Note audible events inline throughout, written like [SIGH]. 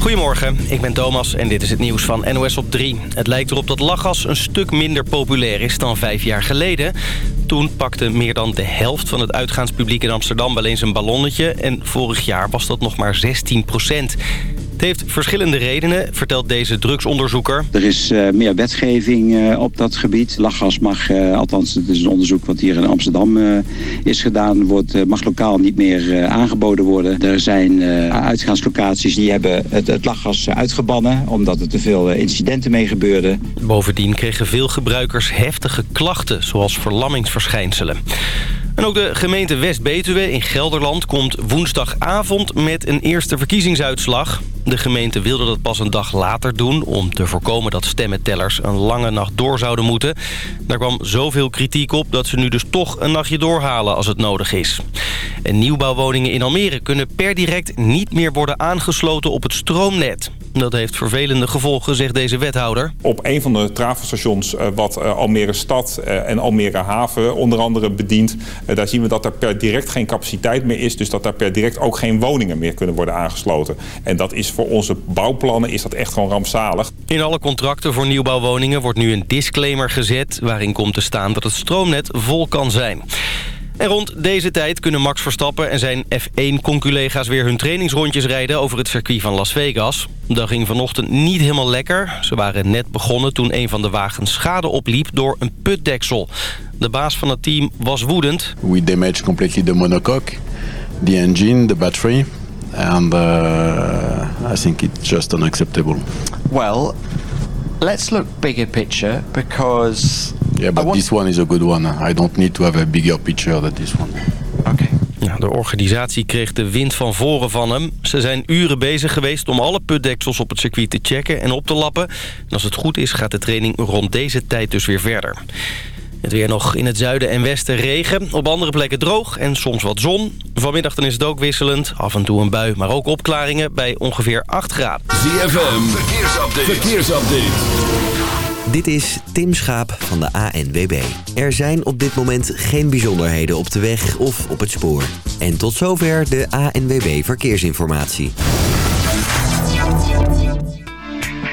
Goedemorgen, ik ben Thomas en dit is het nieuws van NOS op 3. Het lijkt erop dat lachgas een stuk minder populair is dan vijf jaar geleden. Toen pakte meer dan de helft van het uitgaanspubliek in Amsterdam wel eens een ballonnetje... en vorig jaar was dat nog maar 16 procent. Het heeft verschillende redenen, vertelt deze drugsonderzoeker. Er is uh, meer wetgeving uh, op dat gebied. Lachgas mag, uh, althans het is een onderzoek wat hier in Amsterdam is gedaan... Wordt, mag lokaal niet meer aangeboden worden. Er zijn uitgaanslocaties die hebben het, het, lachgas uitgebannen... omdat er te veel incidenten mee gebeurden. Bovendien kregen veel gebruikers heftige klachten, zoals verlammingsverschijnselen. En ook de gemeente West-Betuwe in Gelderland komt woensdagavond met een eerste verkiezingsuitslag. De gemeente wilde dat pas een dag later doen... om te voorkomen dat stemmentellers een lange nacht door zouden moeten. Daar kwam zoveel kritiek op dat ze nu dus toch een nachtje doorhalen als het nodig is. En nieuwbouwwoningen in Almere kunnen per direct niet meer worden aangesloten op het stroomnet. Dat heeft vervelende gevolgen, zegt deze wethouder. Op een van de trafostations uh, wat uh, Almere Stad uh, en Almere Haven onder andere bedient... daar zien we dat er per direct geen capaciteit meer is. Dus dat daar per direct ook geen woningen meer kunnen worden aangesloten. En dat is voor onze bouwplannen is dat echt gewoon rampzalig. In alle contracten voor nieuwbouwwoningen wordt nu een disclaimer gezet... waarin komt te staan dat het stroomnet vol kan zijn. En rond deze tijd kunnen Max Verstappen en zijn F1-conculega's weer hun trainingsrondjes rijden over het circuit van Las Vegas. Dat ging vanochtend niet helemaal lekker. Ze waren net begonnen toen een van de wagens schade opliep door een putdeksel. De baas van het team was woedend. We damaged completely the monocoque, the engine, the battery. And uh, I think it's just unacceptable. Well, let's look bigger picture because Yeah, but this one is a good one. I don't need to have a bigger picture than this one. Okay. Ja, de organisatie kreeg de wind van voren van hem. Ze zijn uren bezig geweest om alle putdeksels op het circuit te checken en op te lappen. En als het goed is gaat de training rond deze tijd dus weer verder. Het weer nog in het zuiden en westen regen. Op andere plekken droog en soms wat zon. Vanmiddag dan is het ook wisselend. Af en toe een bui, maar ook opklaringen bij ongeveer 8 graden. ZFM, verkeersupdate. verkeersupdate. Dit is Tim Schaap van de ANWB. Er zijn op dit moment geen bijzonderheden op de weg of op het spoor. En tot zover de ANWB Verkeersinformatie.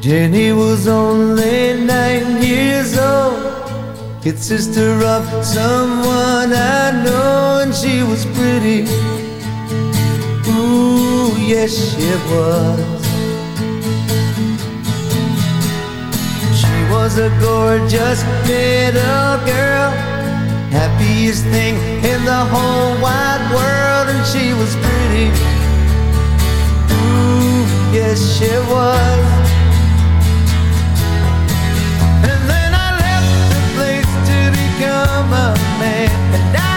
Jenny was only nine years old. Kid sister of someone I know, and she was pretty. Ooh, yes, she was. She was a gorgeous little girl, happiest thing in the whole wide world, and she was pretty. Ooh, yes, she was. Become a man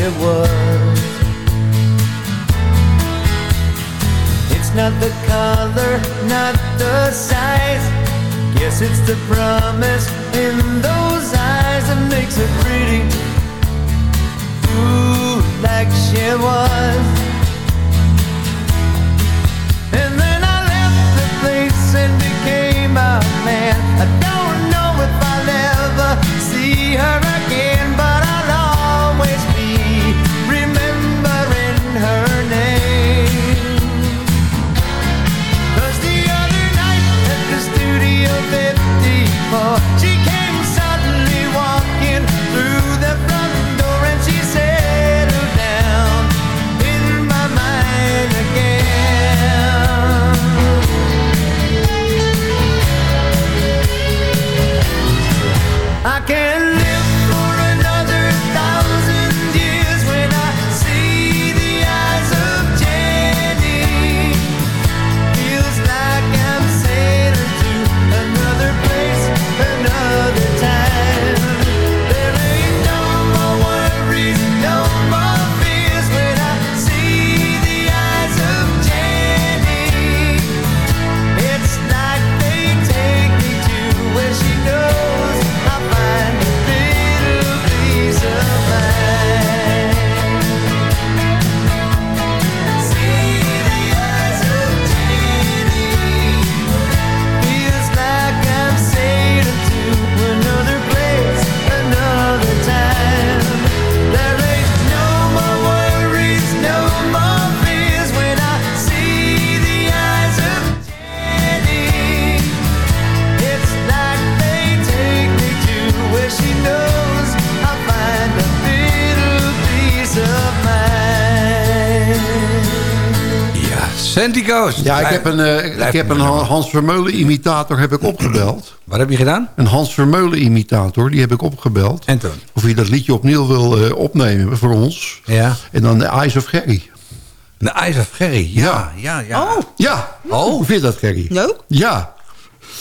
she was. It's not the color, not the size. Guess it's the promise in those eyes that makes her pretty. Ooh, like she was. Sandy Ghost. Ja, ik heb een, eh, ik heb een. Hans Vermeulen imitator heb ik opgebeld. Wat heb je gedaan? Een Hans Vermeulen imitator, die heb ik opgebeld. En toen? Of hij dat liedje opnieuw wil eh, opnemen voor ons. Ja. En dan de Eyes of Gerry. De Eyes of Gerry. Ja, ja, ja. Oh, Ja. Oh. Hoe vind je dat, Gerry? leuk. Ja.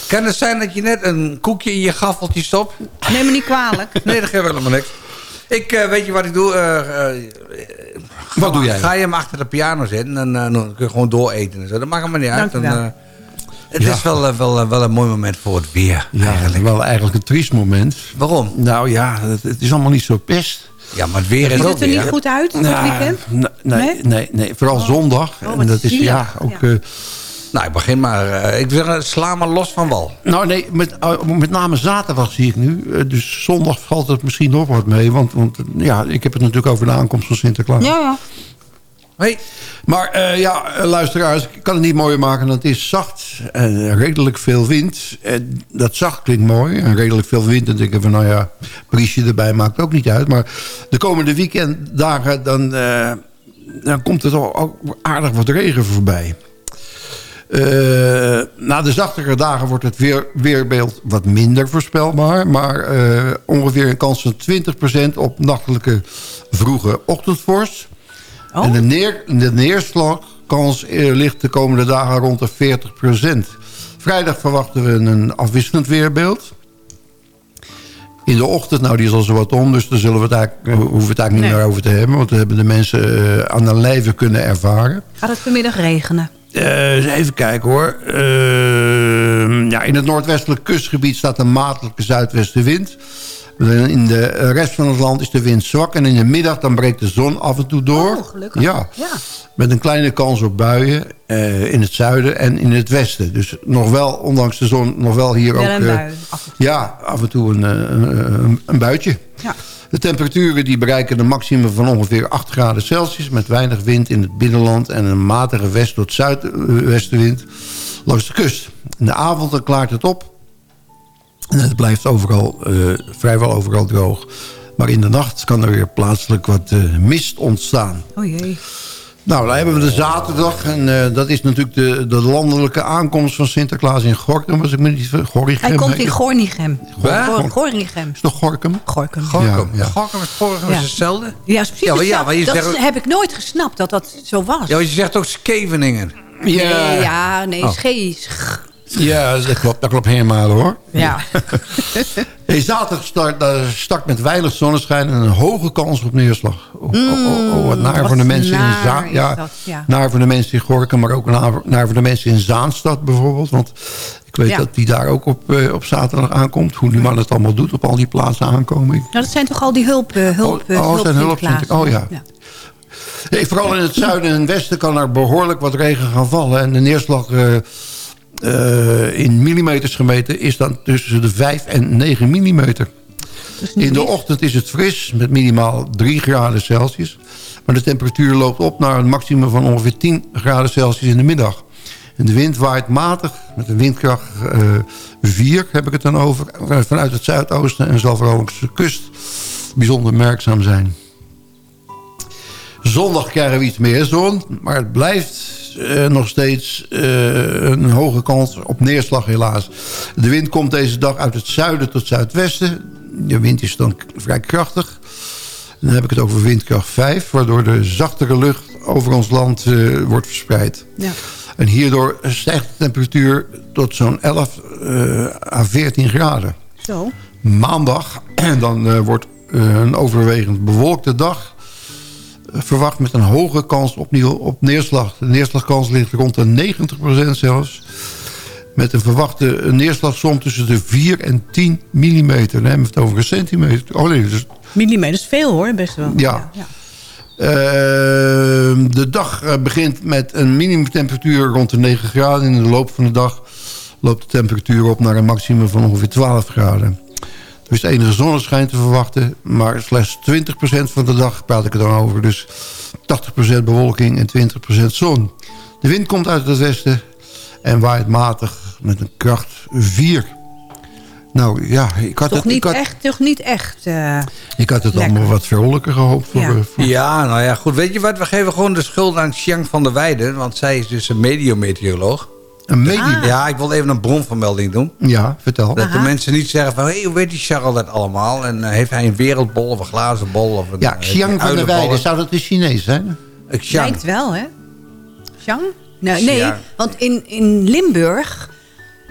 Kan het zijn dat je net een koekje in je gaffeltje stopt? Neem me niet kwalijk. Nee, dat geeft helemaal niks. Ik, eh, weet je wat ik doe? Eh, eh, Wat doe jij? Ga je hem achter de piano zetten en dan kun je gewoon dooreten en zo. Dat maakt me niet uit. Dan, eh, het Ja. is wel, wel, wel een mooi moment voor het weer. Ja, wel eigenlijk een triest moment. Waarom? Nou ja, het, het is allemaal niet zo best. Ja, maar het weer is Ziet ook het er niet goed uit, het Nou, weekend? nee, Nee? nee, nee, vooral zondag. Oh, en wat dat is ja ook. Ja. eh, Nou, ik begin maar. eh, ik wil zeggen, sla maar los van wal. nou nee, met, uh, met name zaterdag zie ik nu. Uh, dus zondag valt het misschien nog wat mee. Want, want uh, ja, ik heb het natuurlijk over de aankomst van Sinterklaas. Ja, ja. Hey. Maar uh, ja, luisteraars, ik kan het niet mooier maken dan het is zacht. En redelijk veel wind. En dat zacht klinkt mooi. En redelijk veel wind. En denk ik van, nou ja, briesje erbij maakt ook niet uit. Maar de komende weekenddagen, dan, uh, dan komt er toch ook aardig wat regen voorbij. Uh, na de zachtere dagen wordt het weer, weerbeeld wat minder voorspelbaar. Maar uh, ongeveer een kans van 20% op nachtelijke vroege ochtendvorst. Oh. En de, neer, de neerslagkans uh, ligt de komende dagen rond de 40%. Vrijdag verwachten we een afwisselend weerbeeld. In de ochtend, nou die is al zo wat om, dus daar zullen we het eigenlijk, hoeven we het eigenlijk niet meer over te hebben. Want we hebben de mensen aan de lijve kunnen ervaren. Gaat het vanmiddag regenen? Uh, even kijken hoor. Uh, ja, in het noordwestelijk kustgebied staat een maatelijke zuidwestenwind. In de rest van het land is de wind zwak. En in de middag dan breekt de zon af en toe door. Oh, gelukkig. Ja. ja. Met een kleine kans op buien uh, in het zuiden en in het westen. Dus nog wel, ondanks de zon, nog wel hier wel ook... Een bui, af. Ja, af en toe een, een, een buitje. Ja. De temperaturen die bereiken een maximum van ongeveer 8 graden Celsius... met weinig wind in het binnenland en een matige west- tot zuidwestenwind langs de kust. In de avond klaart het op en het blijft overal, uh, vrijwel overal droog. Maar in de nacht kan er weer plaatselijk wat uh, mist ontstaan. Oh jee. Nou, dan hebben we de zaterdag. En eh, dat is natuurlijk de, de landelijke aankomst van Sinterklaas in Gorkum. Als ik me niet Gorinchem. Hij komt in. Gornichem. Gornichem. Is toch Gorkum? Gorkum. Gorkum. Ja, ja. Gorkum is Gorkum is Ja. hetzelfde? Ja, is precies Ja, maar, ja, hetzelfde. maar je dat zegt heb ik nooit gesnapt dat dat zo was. Ja, want je zegt ook Skeveningen. Nee, ja, nee, Oh. schees. Ja, dat klopt, dat klopt helemaal hoor. Ja. [LAUGHS] Hey, zaterdag start, eh, start met weinig zonneschijn en een hoge kans op neerslag. Oh, oh, oh, oh, wat naar voor de mensen in Zaan. Ja, dat, ja. naar voor de mensen in Gorkum, maar ook naar, naar voor de mensen in Zaanstad bijvoorbeeld. Want ik weet Ja. dat die daar ook op, eh, op zaterdag aankomt. Hoe die man het allemaal doet op al die plaatsen aankomen. Nou, dat zijn toch al die hulp, eh, hulp, Oh, oh, hulp zijn hulp- oh, ja. Hey, vooral in het zuiden en westen kan er behoorlijk wat regen gaan vallen. En de neerslag eh, in millimeters gemeten is dan tussen de 5 en 9 millimeter. In de ochtend is het fris met minimaal 3 graden Celsius. Maar de temperatuur loopt op naar een maximum van ongeveer 10 graden Celsius in de middag. En de wind waait matig met een windkracht eh 4, heb ik het dan over, eh, vanuit het zuidoosten en zal vooral langs de kust bijzonder merkzaam zijn. Zondag krijgen we iets meer zon, maar het blijft eh, nog steeds eh, een hoge kans op neerslag helaas. De wind komt deze dag uit het zuiden tot zuidwesten. De wind is dan vrij krachtig. Dan heb ik het over windkracht 5, waardoor de zachtere lucht over ons land eh, wordt verspreid. Ja. En hierdoor stijgt de temperatuur tot zo'n 11 eh, à 14 graden. Zo. Maandag, [CLEARS THROAT] dan eh, wordt een overwegend bewolkte dag verwacht met een hoge kans opnieuw op neerslag. De neerslagkans ligt rond de 90% zelfs. Met een verwachte neerslagsom tussen de 4 en 10 millimeter. Dan hebben we het over een centimeter. Oh nee, dus Millimeter is veel hoor, best wel. Ja. Eh, de dag eh, begint met een minimumtemperatuur rond de 9 graden. In de loop van de dag loopt de temperatuur op naar een maximum van ongeveer 12 graden. Er is enige zonneschijn te verwachten, maar slechts 20% van de dag praat ik er dan over. Dus 80% bewolking en 20% zon. De wind komt uit het westen en waait matig met een kracht 4. Nou ja, ik had Toch het, ik niet had, echt, toch niet echt. eh, ik had het Lekker. allemaal wat vrolijker gehoopt. Voor, Ja. eh, voor Ja, nou ja, goed. Weet je wat? We geven gewoon de schuld aan Xiang van der Weijden. Want zij is dus een mediometeoroloog. Een medium. Ja, ik wil even een bronvermelding doen. Ja, vertel. Dat de mensen niet zeggen van... Hé, hoe weet die Charles dat allemaal? En eh, heeft hij een wereldbol of een glazen bol? Of een, Ja, eh, Xiang van der? Weijden, zou dat een Chinees zijn? Xiang. Lijkt wel, hè? Xiang? Nee, want in, in Limburg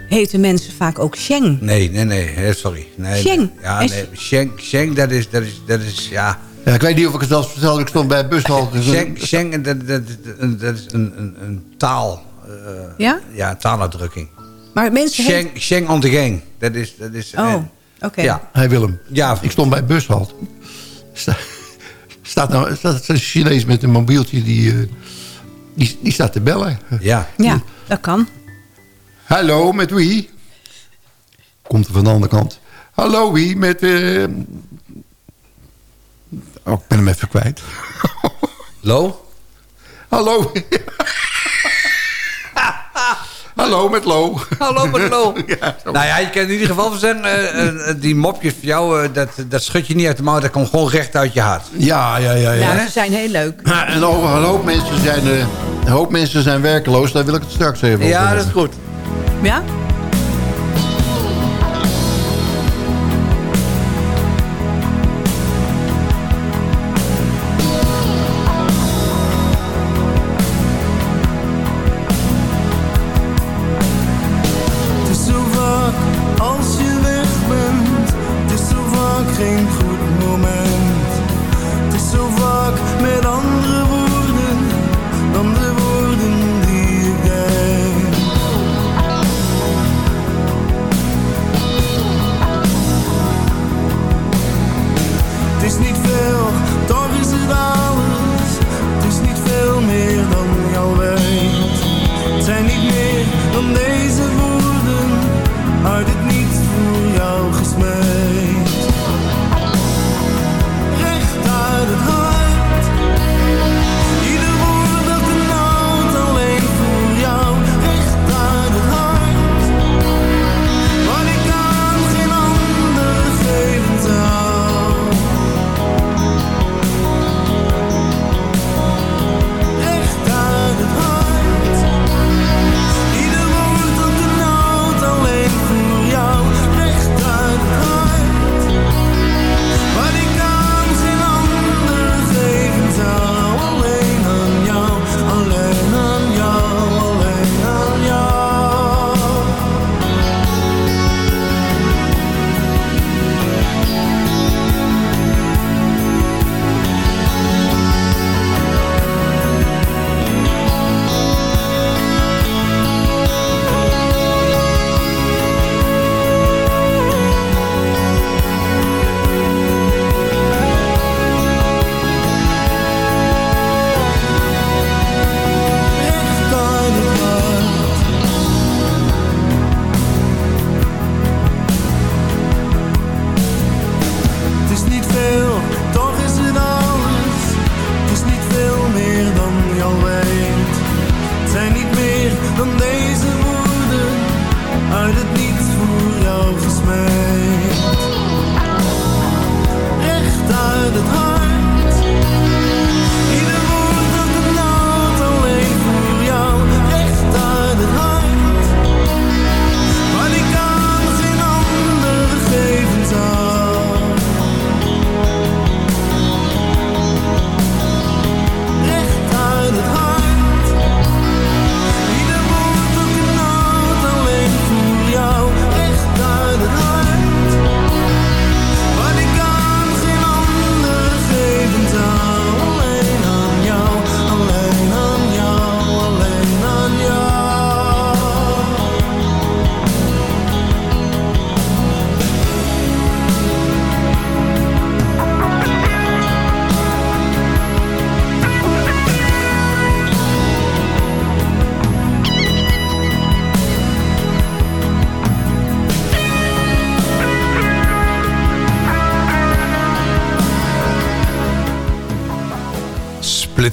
heten mensen vaak ook Sheng. Nee, nee, nee. Sorry. Nee, Xiang. nee. Ja, nee. Xiang, Xiang, dat is, dat is, dat is, ja... Ja, ik weet niet of ik het eens vertelde. Ik stond bij het bushalte. Xiang, Xiang dat, dat, dat, dat is een, een, een taal. Eh, Ja? Ja, taaluitdrukking. Maar mensen heten... Xiang on the gang. Dat is... Dat is Oh, oké. Ja. Hey Willem, Ja, ik stond bij. Sta, staat nou staat een Chinees met een mobieltje die, eh, die, die staat te bellen. ja. Ja, dat kan. Hallo, met wie? Komt er van de andere kant. Hallo, wie? Met... eh, Oh, ik ben hem even kwijt. Lo? Hallo. Hallo, met Lo. Hallo met Lo. [LAUGHS] Ja. Nou ja, je kan in ieder geval zeggen... eh, eh, die mopjes voor jou, eh, dat, dat schud je niet uit de mouw. Dat komt gewoon recht uit je hart. Ja, ja, ja. ja. Ja, ze zijn heel leuk. Ja, en over een hoop mensen zijn, eh, een hoop mensen zijn werkeloos. Daar wil ik het straks even over Ja, dat is goed. Ja?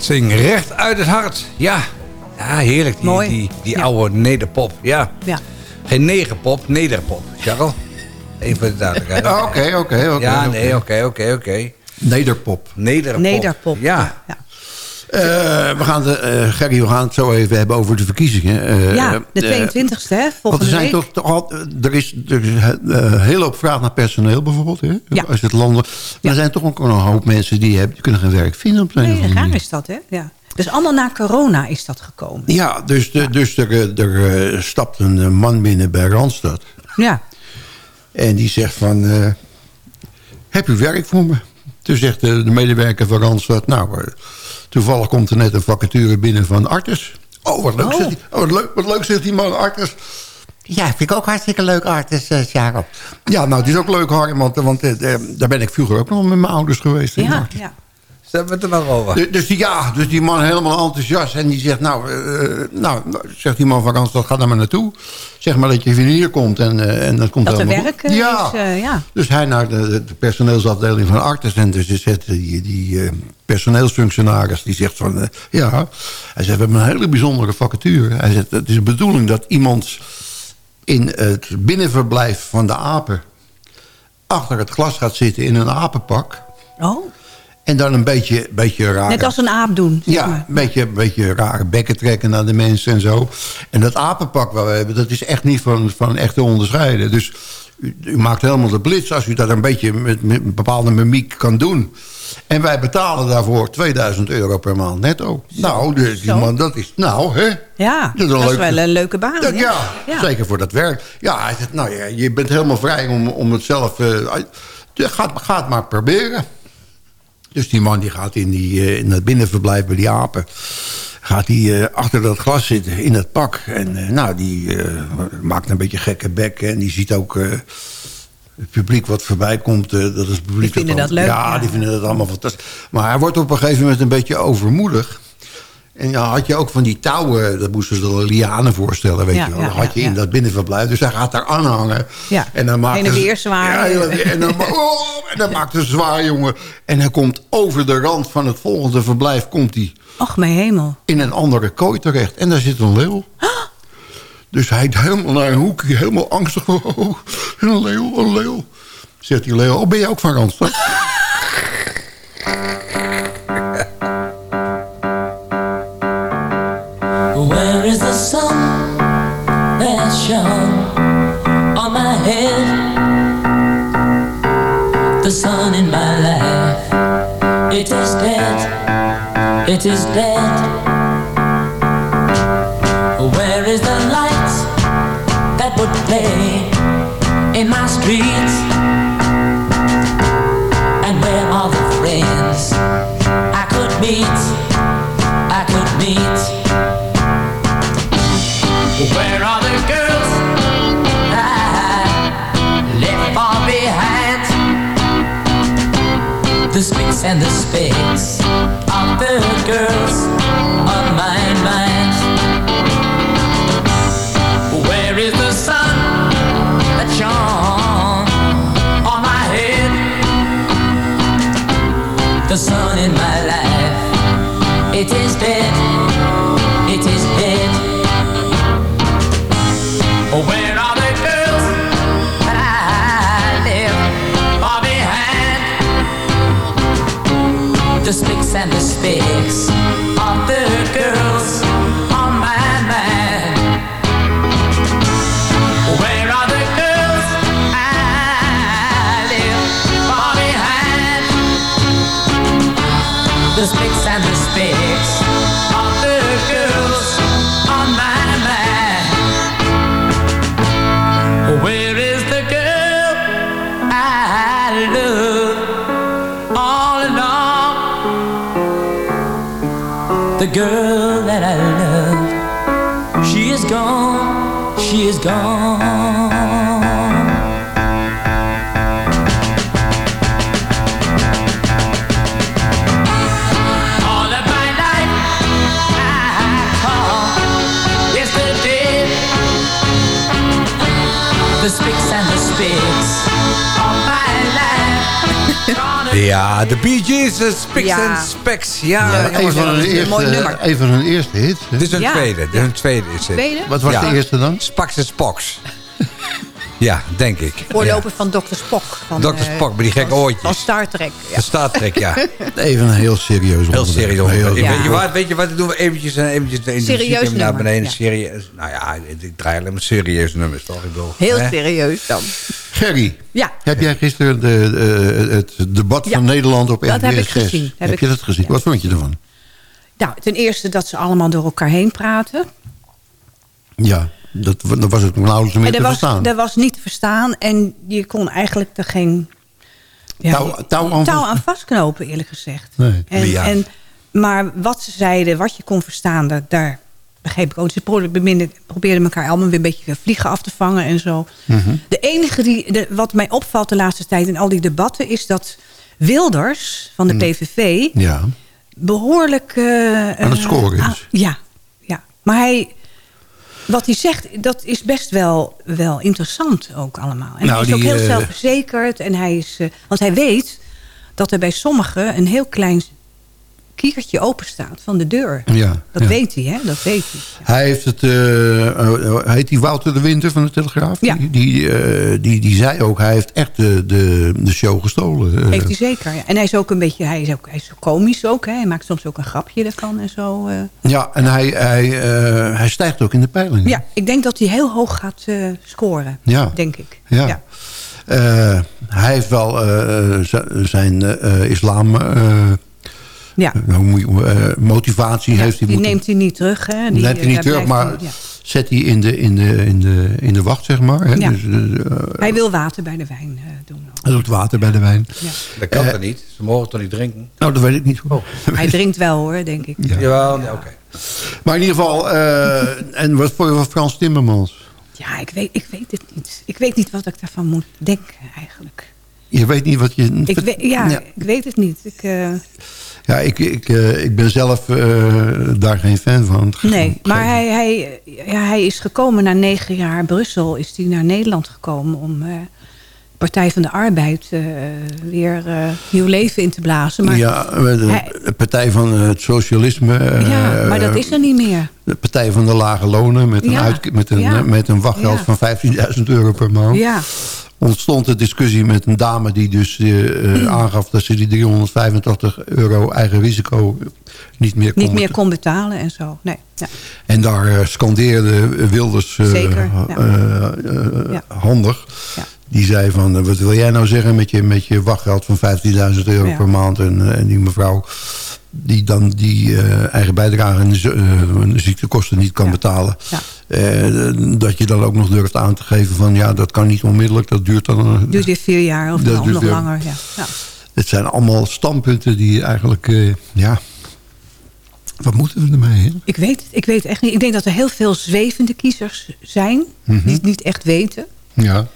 Splitsing, recht uit het hart. Ja, ja heerlijk. Die, Mooi. die, die Ja. oude nederpop. Ja. Ja. Geen negerpop, nederpop. Charles? Even voor de duidelijkheid. Ah, Oké, oké, oké. Ja, oké. nee, oké, oké, oké. Nederpop. Nederpop. Nederpop. Ja. Eh, we gaan de, eh, Gerry, we gaan het zo even hebben over de verkiezingen. Eh, ja, de eh, 22e, hè, Want er, zijn week. toch, toch er is, er is een hele hoop vraag naar personeel bijvoorbeeld. Hè? Ja. Als het landen, maar er zijn toch ook een hoop mensen die, hebben, die kunnen geen werk vinden op Nee, andere raar is dat, hè? Ja. Dus allemaal na corona is dat gekomen. Ja, dus, de, dus er, er stapt een man binnen bij Randstad. Ja. En die zegt van, heb u werk voor me? Toen zegt de, de medewerker van Randstad, nou, toevallig komt er net een vacature binnen van Artes. Oh, wat leuk, Oh. Zegt, hij. oh wat, leuk wat leuk, zegt die man, Artes. Ja, vind ik ook hartstikke leuk, Artes, uh, Jacob. Ja, nou, het is ook leuk, Harry, want, want eh, eh, daar ben ik vroeger ook nog met mijn ouders geweest. in Ja, Artes. ja. Ze hebben het er nog over. Dus, dus die, ja, dus die man helemaal enthousiast. En die zegt, nou, eh, nou zegt die man van Randstad, ga daar maar naartoe. Zeg maar dat je hier komt en, eh, en dat komt Dat er werk goed. eh, Ja. is, eh, ja. Dus hij naar de, de personeelsafdeling van Artes. En dus zet die, die eh, personeelsfunctionaris, die zegt van... eh, ja, hij zegt, we hebben een hele bijzondere vacature. Hij zegt, het is de bedoeling dat iemand in het binnenverblijf van de apen... achter het glas gaat zitten in een apenpak. Oh, En dan een beetje, beetje raar. net als een aap doen. zeg Ja, maar. een beetje, een beetje rare bekken trekken naar de mensen en zo. En dat apenpak wat we hebben, dat is echt niet van, van echt te onderscheiden. Dus u, u maakt helemaal de blitz als u dat een beetje met, met een bepaalde mimiek kan doen. En wij betalen daarvoor 2000 euro per maand netto. Nou, dus die man, dat is... Nou, hè? Ja, Dat is dat wel een leuke baan. Dat- ja, ja. zeker voor dat werk. Ja, nou ja, je bent helemaal vrij om, om het zelf... eh, ga, ga het maar proberen. Dus die man die gaat in, die, eh, in het binnenverblijf bij die apen... gaat hij eh, achter dat glas zitten in dat pak. En eh, nou, die maakt een beetje gekke bek. En die ziet ook het publiek wat voorbij komt. dat is publiek Die vinden dat leuk, Ja, ja. die vinden dat allemaal fantastisch. Maar hij wordt op een gegeven moment een beetje overmoedig. En ja, had je ook van die touwen, dat moesten ze de lianen voorstellen, weet Ja, je wel. had je in dat binnenverblijf. Dus hij gaat daar aanhangen. Ja, En dan maakt en hij- weer zwaar. Ja, en, dan, [LAUGHS] oh, en dan maakt hij zwaar, jongen. En hij komt over de rand van het volgende verblijf... komt hij Och, mijn hemel. in een andere kooi terecht. En daar zit een leeuw. [GASPS] Dus hij helemaal naar een hoekje, helemaal angstig. [LAUGHS] Oh, een leeuw, een leeuw. Zegt die leeuw, oh, ben je ook van Randstad? [LAUGHS] it is dead. Where is the light that would play in my streets? And where are the friends I could meet? I could meet. Where are the girls I left far behind? The spicks and the specks of the girls Ja, de Bee Gees, Spics Ja. and Specs. Ja, Ja, jongens, een, van hun dat is een mooi eerste, nummer. een van hun eerste hits. hè? Dit is een Ja. tweede. Dit is een tweede is het. Tweede? Wat was Ja. de eerste dan? Spax en Spox. [LAUGHS] ja, denk ik. Voorloper van Dr. Spock. Van, Dr. eh, Spock, met die gekke van- oortjes. Van Star Trek. Ja. De Star Trek, ja. [LAUGHS] Even een heel serieus Heel onderwerp. serieus. Heel- Ik- Ja. Weet, je wat, weet je wat? Dan doen we eventjes, eh, eventjes de Serieus naar beneden. ja. Serieus. Nou ja, ik, draai alleen maar serieuze nummers, toch? Ik bedoel, Heel hè? serieus dan. Gerry, Ja. heb jij gisteren de, de- het debat Ja, van Nederland op dat RTL heb ik 6? gezien. Heb, Heb je dat gezien? Wat vond je ervan? Nou, ten eerste dat ze allemaal door elkaar heen praten. Ja, dat, dat was het nauwelijks meer En te er was, verstaan. er was niet te verstaan en je kon eigenlijk er geen ja, Touw- touw aan vast- vastknopen, eerlijk gezegd. Nee. En, Ja. en, maar wat ze zeiden, wat je kon verstaan, daar begreep ik ook. Ze probeerden, elkaar allemaal weer een beetje vliegen af te vangen en zo. Mhm. De enige die, de, wat mij opvalt de laatste tijd in al die debatten... is dat Wilders van de Mm. PVV Ja, behoorlijk... eh, aan het eh, scoren is. ja, ja, maar hij, wat hij zegt, dat is best wel, wel interessant ook allemaal. En Nou, hij is ook heel eh, zelfverzekerd. En hij is, want hij weet dat er bij sommigen een heel klein kiertje open staat van de deur. ja. Dat ja. weet hij, hè? Dat weet hij. Hij heeft het, eh, eh, heet die Wouter de Winter van de Telegraaf? Ja. Die, die, eh, die, die zei ook, hij heeft echt de, de, de show gestolen. Eh, Heeft hij zeker. Ja. En hij is ook een beetje, hij is ook, hij is komisch ook. Hè? Hij maakt soms ook een grapje ervan en zo. Ja, en hij, hij, hij stijgt ook in de peilingen. Ja, ik denk dat hij heel hoog gaat scoren. Ja. Denk ik. Ja. Hij heeft wel zijn islam... eh, Ja. je- eh, motivatie heeft hij Die moeten... neemt hij niet terug. Hè? Die, neemt hij niet daar terug, maar ja. zet hij in de, in de, in de, in de wacht, zeg maar. Hè? Ja. Dus, eh, Hij wil water bij de wijn eh, doen. hij doet water bij de wijn. Ja. Dat kan Eh, toch niet? Ze mogen toch niet drinken? Nou, dat weet ik niet. [LAUGHS] Hij drinkt wel hoor, denk ik. Ja. Oké. Maar in ieder geval, eh, en wat vond je van Frans Timmermans? Ja, ik weet, ik weet het niet. Ik weet niet wat ik daarvan moet denken eigenlijk. Je weet niet wat je... Ik weet, ja, ja. ik weet het niet. Ik, eh, Ja, ik, ik, eh, ik ben zelf eh, daar geen fan van. nee, maar hij, hij, ja, hij is gekomen na negen jaar Brussel. Is hij naar Nederland gekomen om eh Partij van de Arbeid weer nieuw leven in te blazen. Maar, ja, de hij- Partij van het Socialisme. ja, maar dat is er niet meer. De Partij van de Lage Lonen met een, Ja, uit, met een, ja. met een wachtgeld Ja. van 15.000 euro per maand. Ja, Ontstond de discussie met een dame die dus eh, eh, [CLEARS THROAT] aangaf dat ze die 385 euro eigen risico niet meer kon niet meer kon betalen en zo. Nee, ja. En daar eh, scandeerde Wilders Zeker, ja. Ja. handig. Die zei van, wat wil jij nou zeggen met je, met je wachtgeld van 15.000 euro per maand. En, en die mevrouw die dan die eh, eigen bijdrage en de, eh, de ziektekosten niet kan Ja. betalen. Ja. Eh, dat je dan ook nog durft aan te geven van ja, dat kan niet onmiddellijk. Dat duurt dan... duurt weer vier jaar of nog, weer- langer. Ja. Ja. Het zijn allemaal standpunten die eigenlijk, ja... Wat moeten we ermee? Hè? Ik weet het, ik weet echt niet. Ik denk dat er heel veel zwevende kiezers zijn. Mhm. Die het niet echt weten. Ja.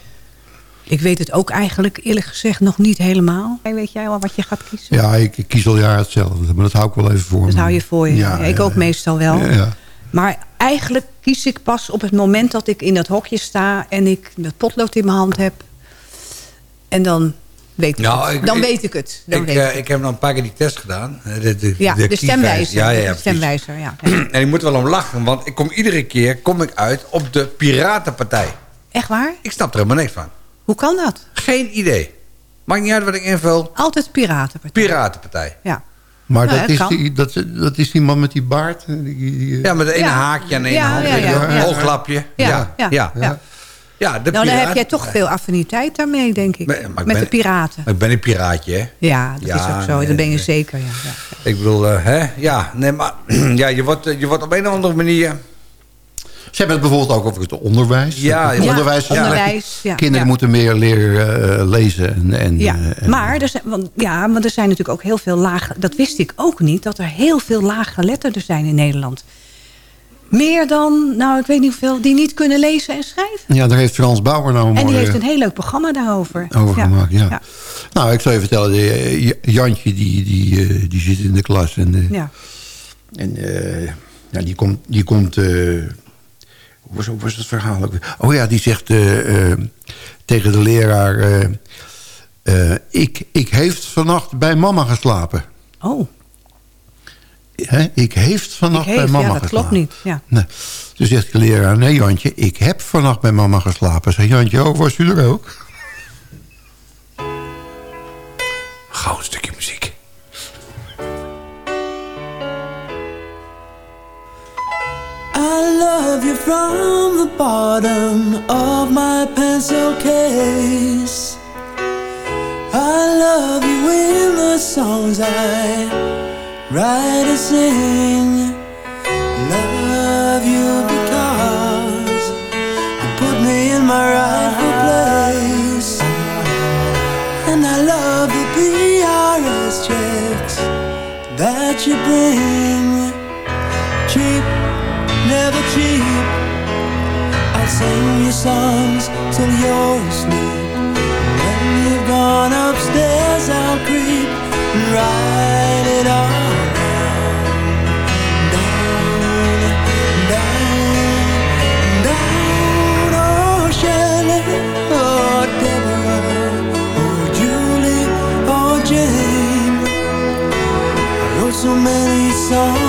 Ik weet het ook eigenlijk eerlijk gezegd nog niet helemaal. Weet jij al wat je gaat kiezen? Ja, ik, ik kies al jaren hetzelfde. Maar dat hou ik wel even voor Dat me. hou je voor je. Ja, ik ook meestal wel. Ja, ja. Maar eigenlijk kies ik pas op het moment dat ik in dat hokje sta... en ik dat potlood in mijn hand heb. En dan weet ik Nou, het. ik- dan ik- weet ik het. Dan Ik, weet eh, ik ik heb nog een paar keer die test gedaan. Eh, De, de, ja, de, stemwijzer. Ja, ja, ja, de stemwijzer, ja. ja. [CLEARS THROAT] En ik moet er wel om lachen, want ik kom iedere keer kom ik uit op de Piratenpartij. Echt waar? Ik snap er helemaal niks van. Hoe kan dat? Geen idee. Maakt niet uit wat ik invul. Altijd piratenpartij. Piratenpartij. Ja. Maar Nou, dat, is kan. die, dat, dat is die man met die baard. Die, die- Ja, met een ene Ja. haakje en één Ja, hand. ja, ja. Ooglapje. Ja, Ja, ja, ja. ja. Ja, de Nou, dan heb jij toch veel affiniteit daarmee, denk ik. Maar- maar ik Met ben- de piraten. Maar ik ben een piraatje, hè? Ja, dat Ja, is ook zo. nee, dat ben je nee. zeker, ja. ja. Ik bedoel, eh, hè? Ja, nee, maar [CLEARS THROAT] ja, je, wordt, eh, je wordt op een of andere manier... Ze hebben het bijvoorbeeld ook over het onderwijs. Ja, het onderwijs. Ja, onderwijs, ja, Kinderen ja. moeten meer leren eh, lezen. En, en, Ja, eh, en- maar, er zijn, want, ja, maar er zijn natuurlijk ook heel veel lage... Dat wist ik ook niet, dat er heel veel laaggeletterden zijn in Nederland. Meer dan, nou, ik weet niet hoeveel, die niet kunnen lezen en schrijven. ja, daar heeft Frans Bauer nou een En die heeft een heel leuk programma daarover. over Ja. gemaakt. Ja. Ja. Nou, ik zal je vertellen. de, eh, Jantje, die, die, eh, die zit in de klas. En, eh, Ja. en eh, ja, die komt... Die komt eh, was, hoe was het verhaal ook weer? Oh ja, die zegt eh, eh, tegen de leraar... eh, Eh, ik, ik heeft vannacht bij mama geslapen. Oh, Hè? Ik heeft vannacht ik bij mama ja, dat geslapen. klopt niet. Ja. Nee. Toen zegt de leraar, nee Jantje, ik heb vannacht bij mama geslapen. Zeg Jantje, oh, was u er ook? Gauw een stukje muziek. I love you from the bottom of my pencil case. I love you in the songs I write and sing. I love you because you put me in my rightful place. And I love the PRS checks that you bring. Never cheap. I'll sing you songs till you're asleep. When you've gone upstairs, I'll creep and write it all down, down, down. Oh, Shelley, oh, Deborah, oh, Julie, oh, Jane. I wrote so many songs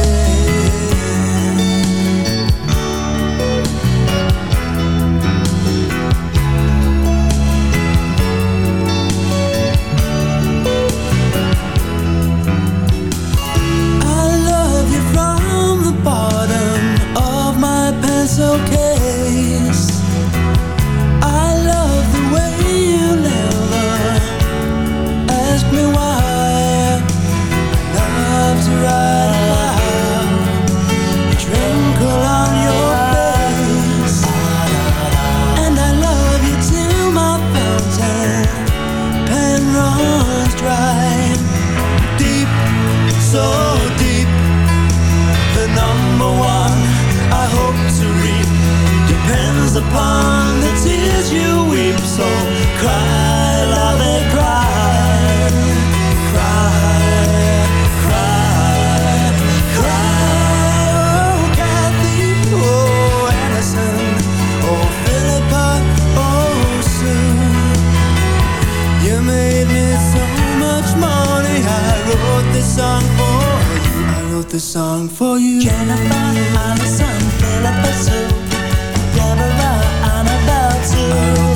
Upon the tears you weep. So cry, love cry, cry, cry, cry. Oh, oh, Allison, oh, oh, Sue. You made me so much money. I wrote this song for you. I wrote this song for you. Jennifer, Allison, Philippa Sue, Annabelle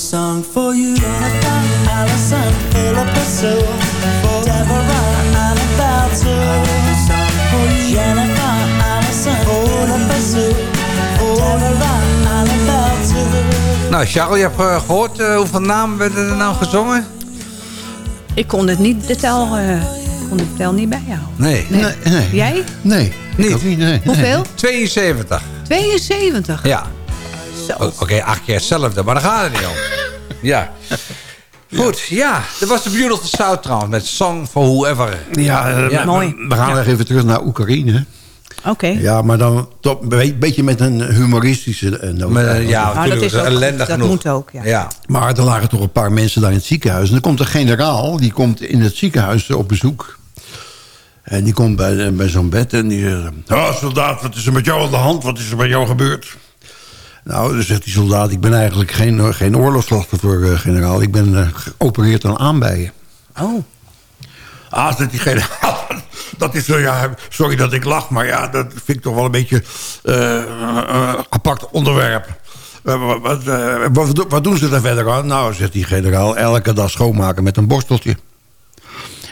song for you. Jennifer, Allison, Philippa, Sue, for Deborah, Annabelle, too. I wrote this song for you. Jennifer, Allison, Philippa, Sue, for Deborah, Annabelle, too. Nou, Charles, je hebt eh, gehoord eh, hoeveel namen werden er nou gezongen? Ik kon het niet, de tel, ik kon de tel niet bijhouden. Nee. Nee. Nee, nee. Jij? Nee. Niet? Niet, nee. Hoeveel? 72. 72. Ja. Oké, acht keer hetzelfde, maar daar gaat het niet om. [LAUGHS] Ja. Goed, ja. Dat was de Beautiful South trouwens, met Song for Whoever. Ja, eh, Ja. we- Mooi. We gaan Ja. nog even terug naar Oekraïne. Oké. Ja, maar dan toch een be- beetje met een humoristische eh, noot. Met, eh, ja, Nou, dat natuurlijk, is ook ellendig goed. Dat genoeg. moet ook, ja. Ja. Maar er lagen toch een paar mensen daar in het ziekenhuis. En dan komt een generaal, die komt in het ziekenhuis op bezoek. En die komt bij, bij zo'n bed en die zegt... Oh, soldaat, wat is er met jou aan de hand? Wat is er met jou gebeurd? Nou, dan zegt die soldaat... Ik ben eigenlijk geen, geen oorlogsslachtoffer, eh, generaal. Ik ben eh, geopereerd aan aanbijen. Oh. Ah, zegt die generaal... [LAUGHS] Dat is zo, ja, sorry dat ik lach, maar ja, dat vind ik toch wel een beetje eh, eh, apart onderwerp. Eh, wat, eh, wat, wat doen ze daar verder aan? Nou, zegt die generaal, elke dag schoonmaken met een borsteltje.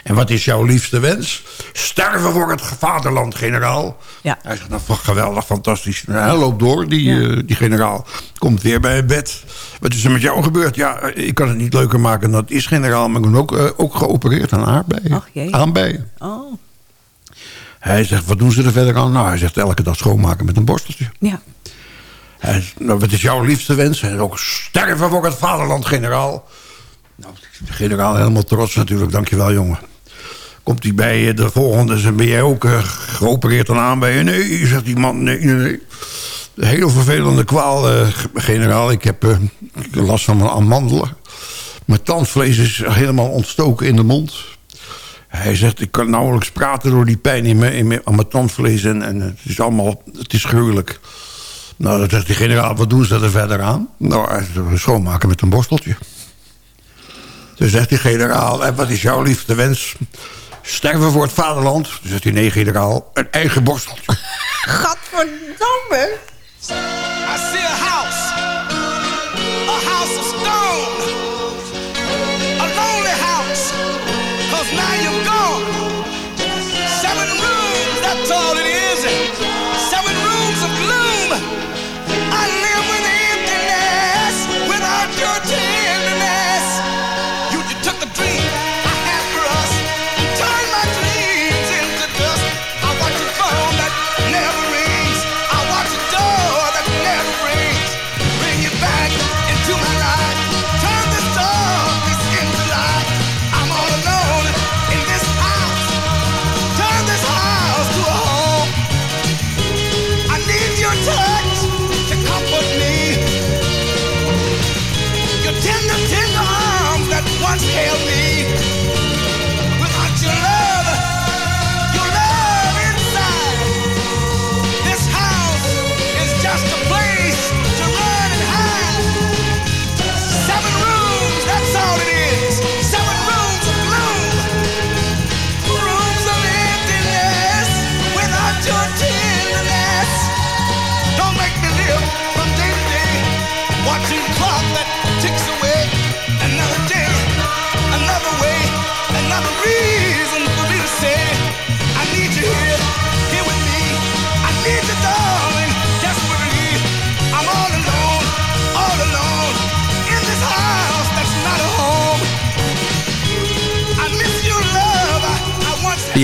En wat is jouw liefste wens? Sterven voor het vaderland, generaal. Ja. Hij zegt, nou, geweldig, fantastisch. Nou, hij loopt door, die, Ja. eh, die generaal. Komt weer bij het bed. Wat is er met jou gebeurd? Ja, eh, ik kan het niet leuker maken dan het is, generaal. Maar ik ben ook, eh, ook geopereerd aan aardbeien. Ach, jee. Aanbijen. Oh, Hij zegt, wat doen ze er verder aan? Nou, hij zegt, elke dag schoonmaken met een borsteltje. ja. Hij zegt, nou, wat is jouw liefste wens? Hij zegt ook, sterven voor het vaderland, generaal. Nou, de generaal helemaal trots natuurlijk. Dankjewel, jongen. Komt hij bij de volgende, zegt, ben jij ook eh, geopereerd aan aanbijen? Nee, zegt die man, nee, nee, nee. Hele vervelende kwaal, eh, generaal. Ik heb, eh, last van mijn amandelen. Mijn tandvlees is helemaal ontstoken in de mond. Hij zegt, ik kan nauwelijks praten door die pijn in mijn, in mijn, aan mijn tandvlees. En, en het is allemaal, het is gruwelijk. Nou, dan zegt die generaal, wat doen ze er verder aan? Nou, schoonmaken met een borsteltje. Toen zegt die generaal, en wat is jouw liefste wens? Sterven voor het vaderland. Toen zegt hij, nee generaal, een eigen borsteltje. [LAUGHS] Gadverdamme.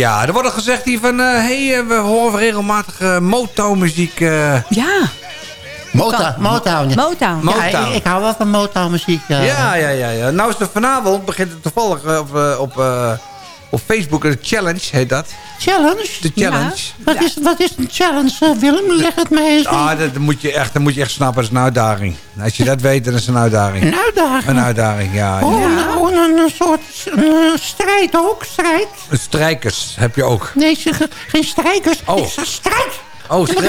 Ja, er wordt al gezegd hier van... hé, hey, eh, we horen regelmatig eh, Motown-muziek. eh. Ja. Motown. Motown. Motown. Ja, Motown. ik, ik hou wel van Motown muziek. eh. Ja, ja, ja, ja. Nou is er vanavond, begint het toevallig eh, op, eh, op, eh, op Facebook, een challenge heet dat. Challenge? De challenge. Wat, is, wat is een challenge, eh, Willem? Leg het mij eens Ah, dat, dat moet je echt, dat moet je echt snappen, dat is een uitdaging. Als je dat weet, dan is het een uitdaging. Een uitdaging? Een uitdaging, ja. Oh, ja. nou, een, een soort eh, strijd ook, strijd. Strijkers heb je ook. Nee, geen strijkers. Oh. Strijd. Oh, dat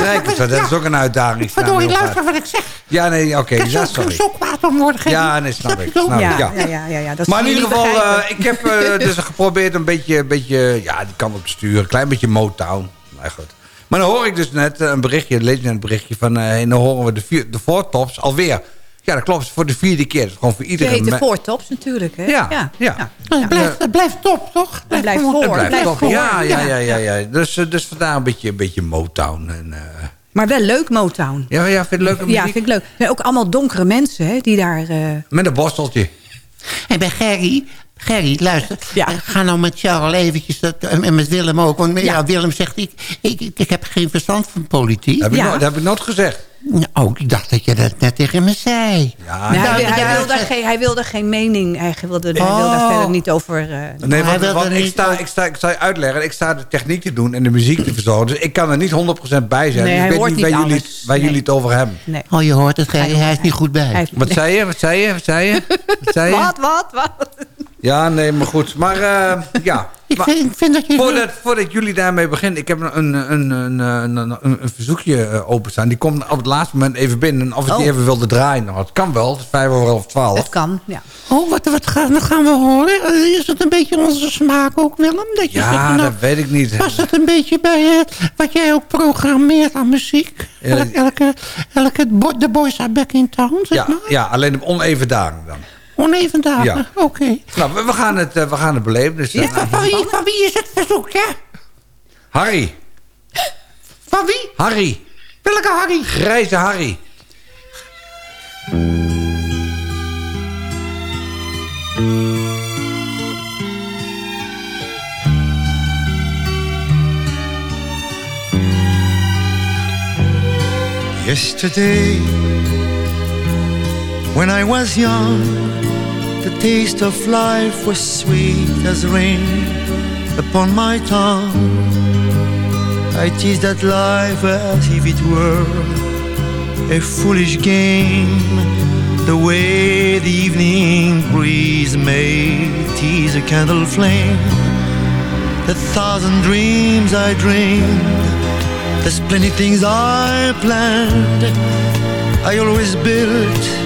luisteren, dat is ook een uitdaging. Snap je, luister wat ik zeg. Ja, nee, oké, Ik ja, sorry. zo kwaad om worden. Geen- Ja, nee, snap ik. Snap Ja, ja. ja, ja, dat Maar in ieder geval, eh, ik heb eh, [LAUGHS] dus geprobeerd een beetje, beetje, ja, die kant op sturen. Een klein beetje Motown. Maar goed. Maar dan hoor ik dus net een berichtje, lees net een berichtje van, eh hey, dan horen we de, vier, de voortops alweer. Ja, dat klopt, voor de vierde keer. Gewoon voor Ze iedere... heet de me- voortops natuurlijk, hè? Ja, ja. ja. Het blijft, het blijft top, toch? Het blijft voor. Het blijft toch, voor. ja, ja, ja, ja, ja. Dus, eh, dus vandaar een beetje, een beetje Motown. En, eh, Maar wel leuk Motown. ja, ja, vind je leuke muziek? Ja, vind ik leuk. Ook allemaal donkere mensen hè, die daar... eh, Met een borsteltje. En bij Gerry, Gerry, luister. Ja. eh, Ga nou met Charles eventjes, dat, en met Willem ook. Want ja. Ja. Willem zegt, ik, ik, ik, heb geen verstand van politiek. Dat heb, ik nooit- dat heb ik nooit gezegd. Oh, ik dacht dat je dat net tegen me zei. Ja, nee, Nou, hij, hij, ja, wil daar zeg- geen, hij wil daar geen mening... Hij wilde, hij Oh. wil daar verder niet over... eh, Nee, hij want, wilde want ik, sta, ik, sta, ik sta je uitleggen. Ik sta de techniek te doen en de muziek te verzorgen. Dus ik kan er niet 100% bij zijn. Nee, dus hij ik weet niet waar, jullie, alles. waar Nee. jullie het over hebben. nee. Oh, je hoort het, Gerry, hij is niet goed bij. Hij- Wat zei je? Wat zei je? Wat zei je? [LAUGHS] Wat zei je? Wat, wat, wat? Ja, nee, maar goed. Maar eh, ja. [LAUGHS] Ik Maar vind, ik vind dat je... voordat, voordat jullie daarmee beginnen. Ik heb een, een, een, een, een, een, een verzoekje eh, openstaan. Die komt op het laatste moment even binnen. Of ik die Oh. even wilde draaien. Nou, het kan wel. Het is vijf over half twaalf. Het kan, ja. Oh, wat, wat gaan, dan gaan we horen? Eh, Is het een beetje onze smaak ook, Willem? Dat je zegt, Ja, nou, dat weet ik niet. Past het een beetje bij wat jij ook programmeert aan muziek? Ja. Elke, elke, The Boys Are Back in Town, zeg Ja, maar? ja, alleen op oneven dagen dan. Oh nee, vandaag. Ja. Oké. Nou, we, we gaan het, eh, we gaan het beleven. Dus, Ja, eh, van wie, van wie is het verzoekje? Harry. Van wie? Harry. Welke Harry? Grijze Harry. Yesterday, when I was young, the taste of life was sweet as rain upon my tongue. I teased at life as if it were a foolish game, the way the evening breeze may tease a candle flame. The thousand dreams I dreamed there's plenty things I planned. I always built,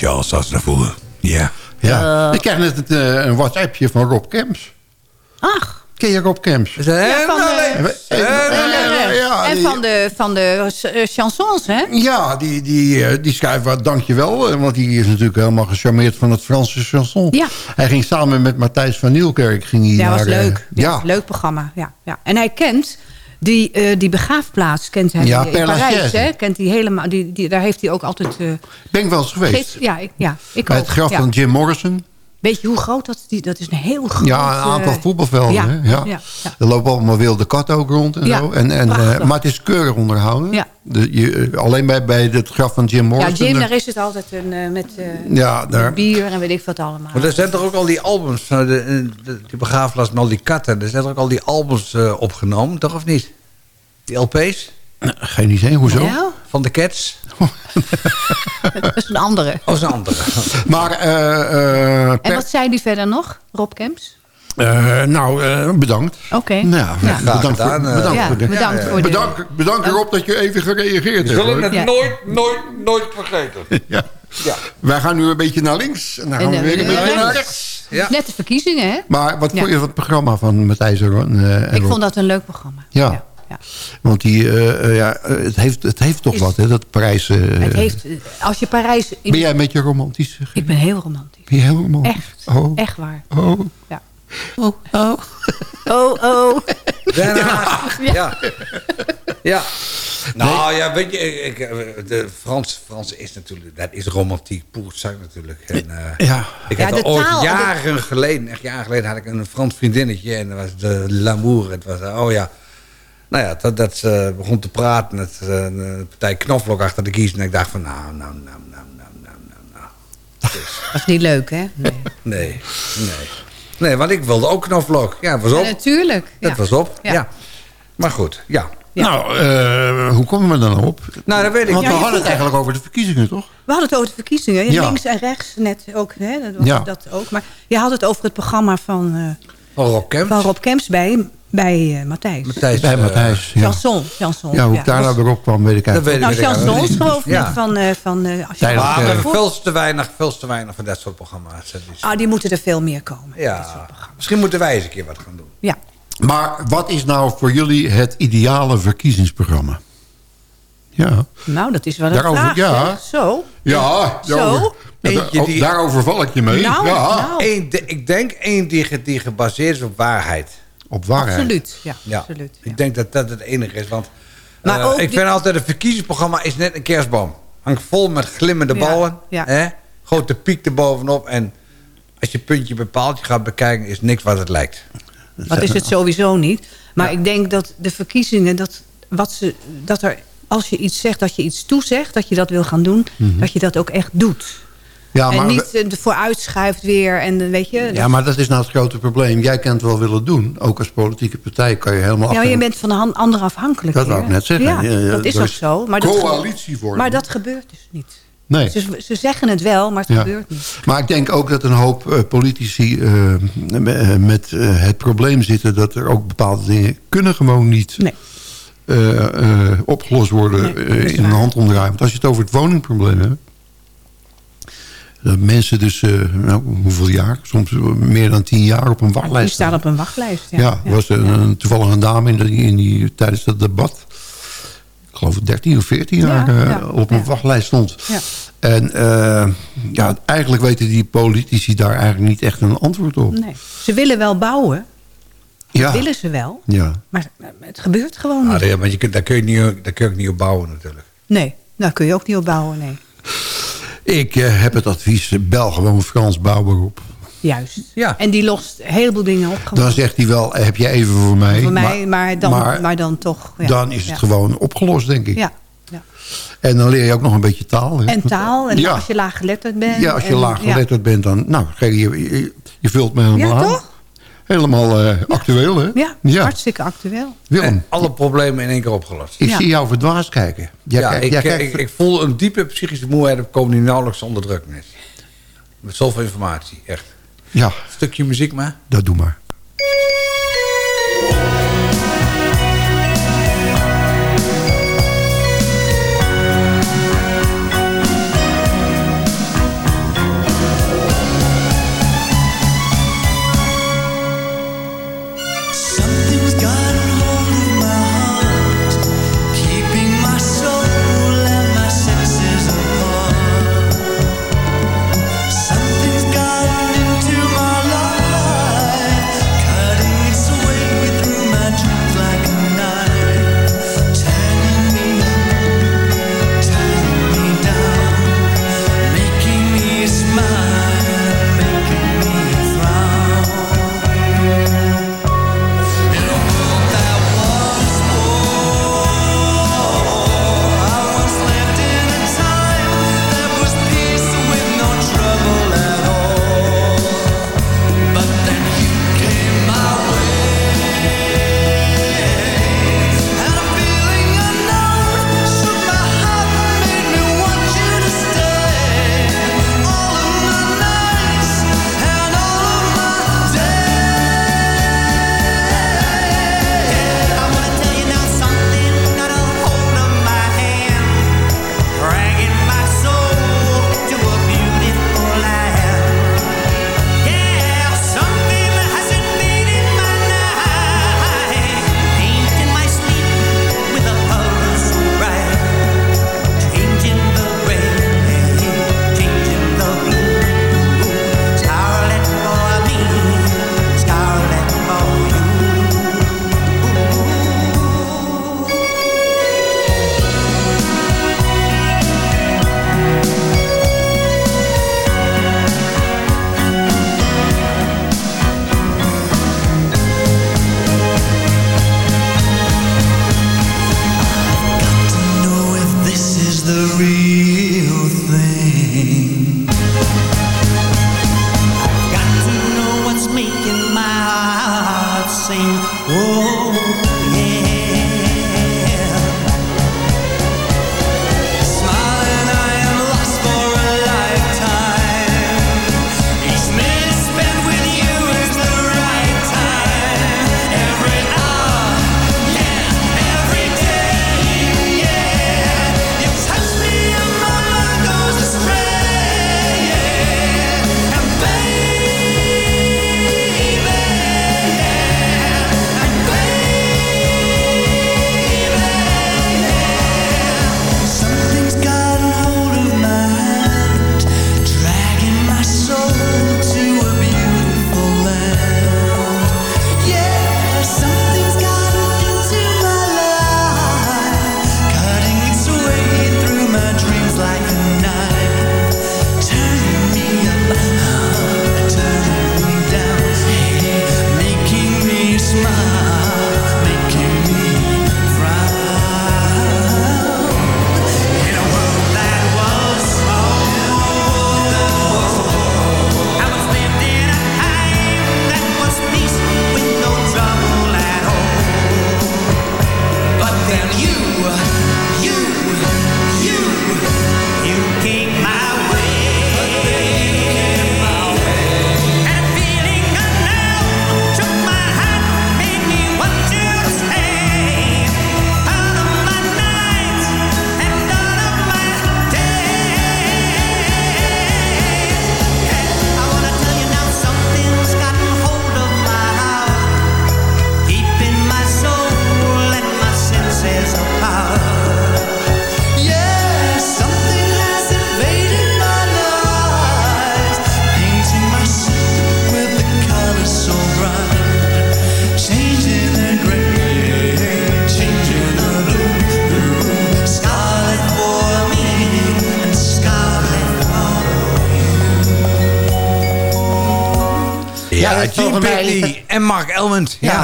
Charles Aznavour. Ja. Ja. Ik krijg net het, eh, een WhatsAppje van Rob Kemps. Ach. Ken je Rob Kemps? Ja, van de, Eh, eh, en van de, van de eh, chansons, hè? Ja, die, die, eh, die schrijft wat dankjewel. eh, Want die is natuurlijk helemaal gecharmeerd van het Franse chanson. Ja. Hij ging samen met Matthijs van Nieuwkerk. Ging hij Ja, naar, was eh, leuk. Ja, ja, Leuk programma, ja. ja. En hij kent die, eh, die begraafplaats, kent hij Ja, in Parijs, hè? Kent hij helemaal, die, die, daar heeft hij ook altijd... eh, ben ik wel eens geweest. geest- ja, ik, ja, ik Bij ook. het graf ja. van Jim Morrison. Weet je hoe groot dat is? Dat is een heel groot... Ja, een aantal eh, voetbalvelden. ja, hè? Ja. ja, ja. Er lopen allemaal wilde katten ook rond. En Ja, zo. En, en, eh, prachtig. maar het is keurig onderhouden. Ja. De, je, eh, alleen bij, bij het graf van Jim Ja, Morrison. Jim, daar- is het altijd een, eh, met eh, Ja, daar- bier en weet ik wat allemaal. Maar er zijn toch ook al die albums, nou, de, de, die begraafplaats met al die katten. Er zijn toch ook al die albums eh, opgenomen, toch of niet? Die LP's? Geen idee, hoezo? Ja? Van de Cats? [LAUGHS] dat is een andere. Oh, dat is een andere. Maar, eh, eh, En wat zei die verder nog, Rob Kemps? eh, nou, eh, bedankt. Oké. Nou, Ja. bedankt, voor, bedankt Ja, voor de... bedankt voor de- Bedankt, bedankt erop dat je even gereageerd We hebt. zullen hoor. het Ja. nooit, nooit, nooit vergeten. [LAUGHS] Ja. Ja. Wij gaan nu een beetje naar links. En dan gaan En we weer een weer beetje naar rechts. Net de verkiezingen, hè? Maar wat Ja. vond je van het programma van Matthijs en eh, Ik vond dat een leuk programma. Ja. Want die, eh, eh, ja, eh, het, heeft, het heeft toch wat, hè, dat Parijs... eh, Het heeft, als je Parijs... Ben jij een beetje romantisch? Ik ben heel romantisch. Ben je heel romantisch? Echt. Oh. Echt waar. Oh. Ja. Oh, oh. [LAUGHS] Oh, oh. Den Haag. Ja. ja. Nou ja, weet je, ik, ik- de Frans, Frans is natuurlijk, dat is romantiek, poerzak natuurlijk. En, eh, Ja. Ik Ja, had de al ooit jaren geleden, echt jaren geleden, had ik een Frans vriendinnetje en dat was de l'amour. Het was, oh ja. Nou ja, dat, dat eh, begon te praten met eh, de partij Knoflok achter de kies. En ik dacht van nou, nou, nou, nou, nou, nou, nou, nou. Dus. [LAUGHS] Dat is niet leuk, hè? Nee. nee, nee. Want ik wilde ook knofblok. Ja, was op. Ja, natuurlijk. Dat was op, ja. Maar goed, ja. Nou, eh, hoe komen we dan op? Nou, dat weet ik. Want we hadden het eigenlijk over de verkiezingen, toch? We hadden het over de verkiezingen. Links en rechts net ook. Hè? Dat, was dat ook. Maar je had het over het programma van... Van Rob Kemp. van Rob Kemps bij, bij eh, Matthijs. Matthijs, Bij eh, Matthijs. Ja. Chanson. chanson. Ja, hoe ik daar nou weer op kwam, weet ik eigenlijk. Nou, chansons eigenlijk geloof ik van... eh, van eh, als je Tijdelijk, Maar we hebben veel te weinig, veel te weinig van dat soort programma's. Dus, Ah, die moeten er veel meer komen. ja, misschien moeten wij eens een keer wat gaan doen. Ja. Maar wat is nou voor jullie het ideale verkiezingsprogramma? Ja, Nou, dat is wel een Daarover- vraag. ja. Zo. ja Zo. Daarover, Eentje oh, die- daarover val ik je mee. Nou, ja, nou. Eén, de- ik denk één die, die gebaseerd is op waarheid. op waarheid. Absoluut. Ja, Ja, absoluut. ja. ik denk dat dat het enige is. Want Maar eh, ook ik vind altijd, een verkiezingsprogramma is net een kerstboom. Hangt vol met glimmende ballen. ja. Hè? Grote piek erbovenop. En als je puntje bij paaltje gaat bekijken, is niks wat het lijkt. Dat is het [LAUGHS] sowieso niet. Maar ik denk dat de verkiezingen, dat, wat ze, dat er, als je iets zegt, dat je iets toezegt, dat je dat wil gaan doen, dat je dat ook echt doet. Ja, en maar, niet eh, ervoor uitschuift weer. En eh, weet je, ja, maar dat is nou het grote probleem. Jij kan het wel willen doen. Ook als politieke partij kan je helemaal ja, je bent van de hand- ander afhankelijk. Dat wou ik net zeggen. Ja, Ja, dat is ook zo. Maar dat, coalitie vormen. maar dat gebeurt dus niet. Nee. Ze, ze zeggen het wel, maar het Ja. gebeurt niet. Maar ik denk ook dat een hoop eh, politici met het probleem zitten... dat er ook bepaalde dingen kunnen gewoon niet Nee. opgelost worden Nee, dat in een handomdraai. Want als je het over het woningprobleem hebt... dat mensen dus, eh, nou, hoeveel jaar? Soms meer dan tien jaar op een Die wachtlijst staan op een wachtlijst. Ja, Ja, er was een, een- toevallig een dame in, die, in die, tijdens dat debat... ik geloof 13 of 14 Ja, jaar eh, ja, op een ja. wachtlijst stond. Ja. En eh, ja, eigenlijk weten die politici daar eigenlijk niet echt een antwoord op. Nee. Ze willen wel bouwen. Ja. Dat willen ze wel. Ja. Maar het gebeurt gewoon niet. Ah, ja, maar je, kunt- daar, kun je niet, daar kun je ook niet op bouwen natuurlijk. Nee, daar kun je ook niet op bouwen, nee. Ik eh, heb het advies, eh, bel gewoon Frans Bouwberoep. Juist. Ja. En die lost een heleboel dingen op. gewoon. Dan zegt hij wel, eh, heb je even voor mij? Voor mij, maar, dan, maar maar dan toch. Ja. dan is het Ja. gewoon opgelost, denk ik. Ja. ja. En dan leer je ook nog een beetje taal. Hè? En taal. En als je laaggeletterd bent. Ja, als je en- laaggeletterd bent, dan... Nou, je, je, je vult me helemaal Ja, aan. toch? Helemaal eh, actueel, hè? Ja, ja, hartstikke actueel. Willem, En alle problemen in één keer opgelost. ik Ja. zie jou verdwaasd kijken. Jij ja, kijkt- ik, jij ik, kijkt- ik, voel een diepe psychische moeheid. Ik kom nu nauwelijks te onderdrukken. is. Met zoveel informatie, echt. ja, Stukje muziek maar. dat doe maar.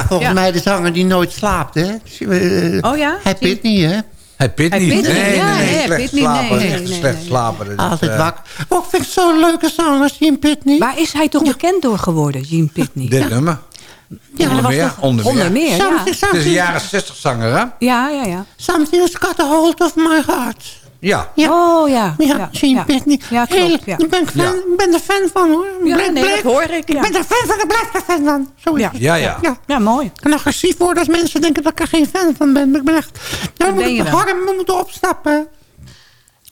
Volgens mij de zanger die nooit slaapt, hè? Eh, Oh ja? Hij pit niet, hè? Hij pit Hij niet. pit niet, nee, nee, nee, slapen. nee, echt nee, slecht nee. slapen. Altijd eh, wakker. Oh, ik vind het zo'n leuke zanger, Jim Pitney. Waar is hij toch bekend door geworden, Gene Pitney? Dit nummer. Ja, onder, was meer, toch- onder meer. onder meer, ja. Something, Het is something, een jaren 60 zanger, hè? Ja, ja, ja. something's got a hold of my heart. Ja. Ja. Oh, ja. Ja, Gene ja. Pitney. Ja, klopt, ja. Ik, ben ben er fan van, hoor. Ja, nee, dat hoor ik. Ik ben er fan van, ik blijf er fan van. Zo Ja. Ja, ja. ja. Mooi. Ik kan agressief worden als mensen denken dat ik er geen fan van ben. Maar ik ben echt... Dan moet ben je ik wel. Harm, we moeten opstappen.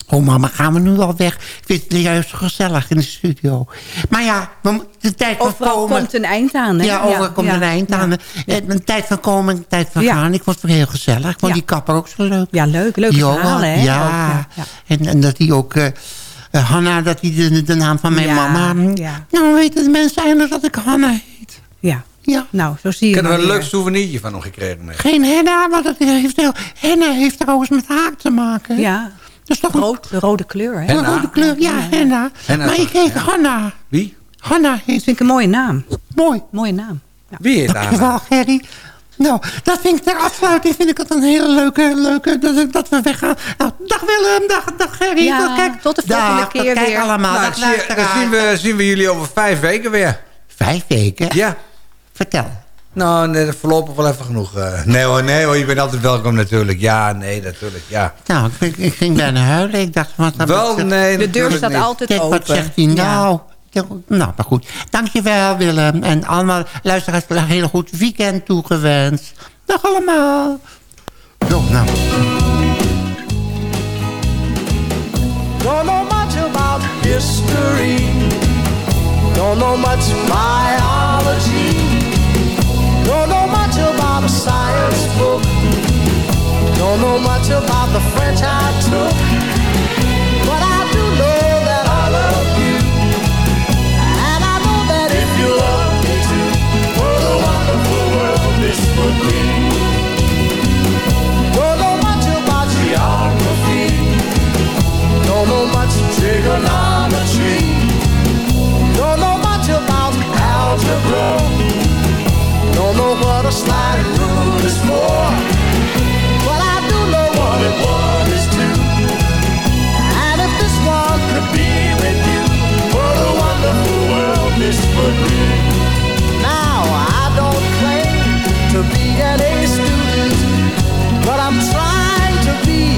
Oh mama, gaan we nu al weg? Ik vind het juist gezellig in de studio. Maar ja, de tijd van Overal komen... komt een eind aan, hè? Ja, overal komt een eind aan. ja. Eh, Een tijd van komen en een tijd van Ja. gaan. Ik vond het heel gezellig. Ik vond Ja. die kapper ook zo leuk. Ja, leuk. Leuke Johan, verhalen, hè? Ja. Ook, ja, ja. En, en dat hij ook... eh eh, Hanna, dat hij de, de naam van mijn Ja, mama... ja. Nou, weten de mensen eindelijk dat ik Hanna heet. Ja. Ja. Nou, zo zie je Ik heb er een leuk souvenirtje van nog gekregen. Nee. Geen henna, maar dat heeft heel... Henna heeft trouwens met haar te maken. Ja. Dat is toch een Rood, de rode kleur, hè? een rode kleur? Ja, henna. Henna Maar ik heet ja. Hanna. Wie? Hanna Dat heet vind ik een mooie naam. mooi. Mooie naam. Ja. Daar? Dankjewel, Gerry. Nou, dat vind ik ter afsluiting vind ik het een hele leuke, leuke dat, dat we weggaan. Nou, dag Willem, dag, dag Gerry. Ja, Dag, kijk. tot de volgende Dag, keer kijk weer. allemaal. Nou, dag, zie je- dan zien we, zien we jullie over vijf weken weer. Vijf weken? Ja. Vertel. Nou, nee, dat voorlopig wel even genoeg. eh. Nee hoor, nee hoor, je bent altijd welkom natuurlijk. Ja, nee, natuurlijk, ja. Nou, ik, ik ging bijna huilen. Ik dacht, wat dat Wel, nee, De deur staat niet. altijd Kijk, open. wat zegt hij nou? Nou, maar goed. Dankjewel, Willem. En allemaal luisteraars een heel goed weekend toegewenst. Dag allemaal. Zo, nou. Don't know much about history. Don't know much biology. A science book. Don't know much about the French I took. the sliding room is for. Well, I do know what and one is two. And if this one could be with you, what a wonderful world this would be. Now, I don't claim to be an A student, but I'm trying to be.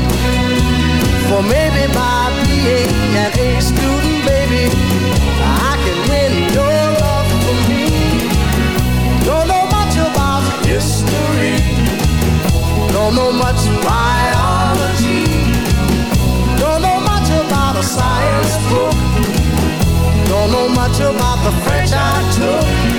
For maybe by being an Don't know much biology. Don't know much about a science book. Don't know much about the French I took.